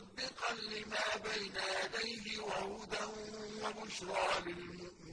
مُصَدِّقًا لِّمَا بَيْنَ يَدَيْهِ وَهُدًى وَبُشْرَىٰ لِلْمُؤْمِنِينَ.